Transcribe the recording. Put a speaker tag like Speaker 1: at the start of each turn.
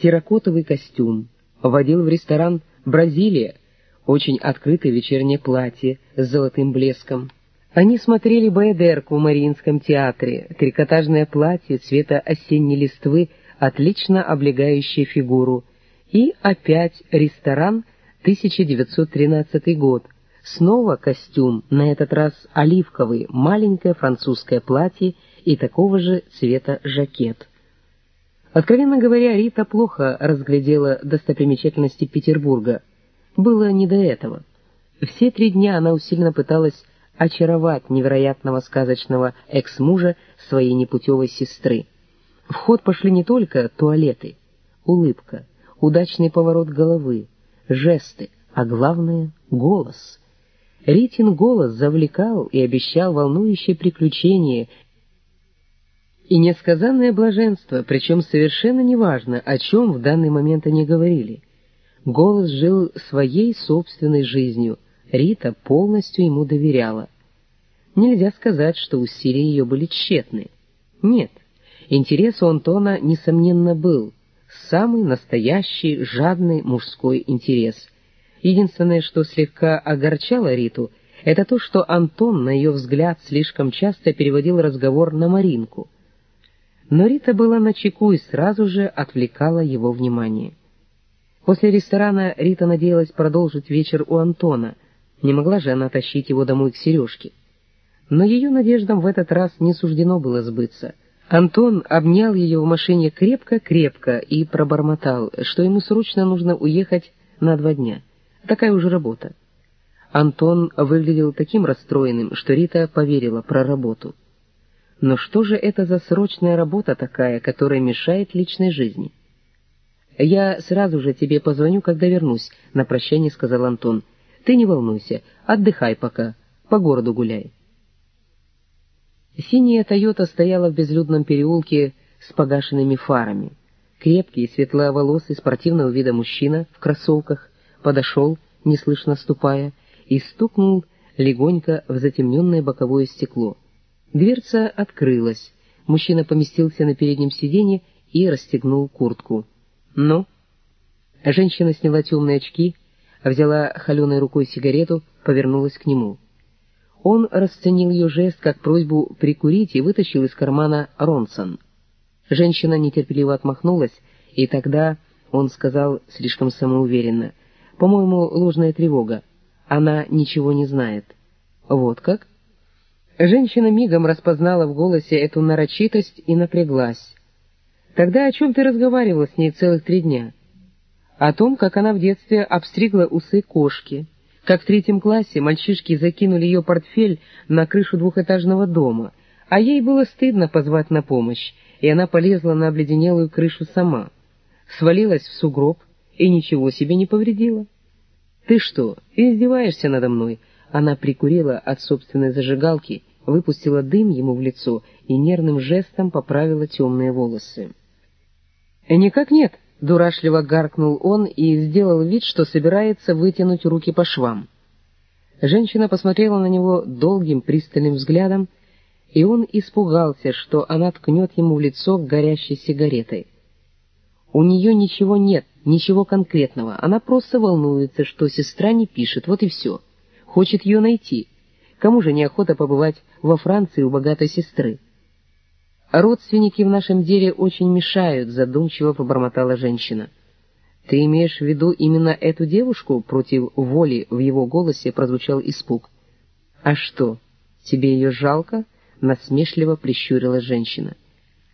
Speaker 1: терракотовый костюм, водил в ресторан «Бразилия», очень открытое вечернее платье с золотым блеском. Они смотрели Баэдерку в Мариинском театре, трикотажное платье цвета осенней листвы, отлично облегающее фигуру, и опять ресторан 1913 год. Снова костюм, на этот раз оливковый, маленькое французское платье и такого же цвета жакет. Откровенно говоря, Рита плохо разглядела достопримечательности Петербурга. Было не до этого. Все три дня она усиленно пыталась очаровать невероятного сказочного экс-мужа своей непутевой сестры. В ход пошли не только туалеты, улыбка, удачный поворот головы, жесты, а главное — голос. Ритин голос завлекал и обещал волнующее приключение и несказанное блаженство, причем совершенно неважно, о чем в данный момент они говорили. Голос жил своей собственной жизнью, Рита полностью ему доверяла. Нельзя сказать, что усилия ее были тщетны. Нет, интерес у Антона, несомненно, был. Самый настоящий, жадный мужской интерес. Единственное, что слегка огорчало Риту, это то, что Антон, на ее взгляд, слишком часто переводил разговор на Маринку. Но Рита была на чеку и сразу же отвлекала его внимание. После ресторана Рита надеялась продолжить вечер у Антона. Не могла же она тащить его домой к Сережке. Но ее надеждам в этот раз не суждено было сбыться. Антон обнял ее в машине крепко-крепко и пробормотал, что ему срочно нужно уехать на два дня. Такая уже работа. Антон выглядел таким расстроенным, что Рита поверила про работу. Но что же это за срочная работа такая, которая мешает личной жизни? «Я сразу же тебе позвоню, когда вернусь», — на прощание сказал Антон. «Ты не волнуйся, отдыхай пока, по городу гуляй». Синяя «Тойота» стояла в безлюдном переулке с погашенными фарами. Крепкий, светловолосый, спортивного вида мужчина в кроссовках подошел, неслышно ступая, и стукнул легонько в затемненное боковое стекло. Дверца открылась. Мужчина поместился на переднем сиденье и расстегнул куртку. «Ну?» Женщина сняла темные очки, взяла холеной рукой сигарету, повернулась к нему. Он расценил ее жест как просьбу прикурить и вытащил из кармана Ронсон. Женщина нетерпеливо отмахнулась, и тогда он сказал слишком самоуверенно, «По-моему, ложная тревога. Она ничего не знает». «Вот как?» Женщина мигом распознала в голосе эту нарочитость и напряглась. «Тогда о чем ты разговаривала с ней целых три дня?» «О том, как она в детстве обстригла усы кошки» как в третьем классе мальчишки закинули ее портфель на крышу двухэтажного дома, а ей было стыдно позвать на помощь, и она полезла на обледенелую крышу сама. Свалилась в сугроб и ничего себе не повредила. «Ты что, издеваешься надо мной?» Она прикурила от собственной зажигалки, выпустила дым ему в лицо и нервным жестом поправила темные волосы. «Никак нет», — дурашливо гаркнул он и сделал вид, что собирается вытянуть руки по швам. Женщина посмотрела на него долгим пристальным взглядом, и он испугался, что она ткнет ему в лицо горящей сигаретой. У нее ничего нет, ничего конкретного, она просто волнуется, что сестра не пишет, вот и все. Хочет ее найти. Кому же неохота побывать во Франции у богатой сестры? «Родственники в нашем деле очень мешают», — задумчиво побормотала женщина. «Ты имеешь в виду именно эту девушку?» Против воли в его голосе прозвучал испуг. «А что, тебе ее жалко?» — насмешливо прищурила женщина. —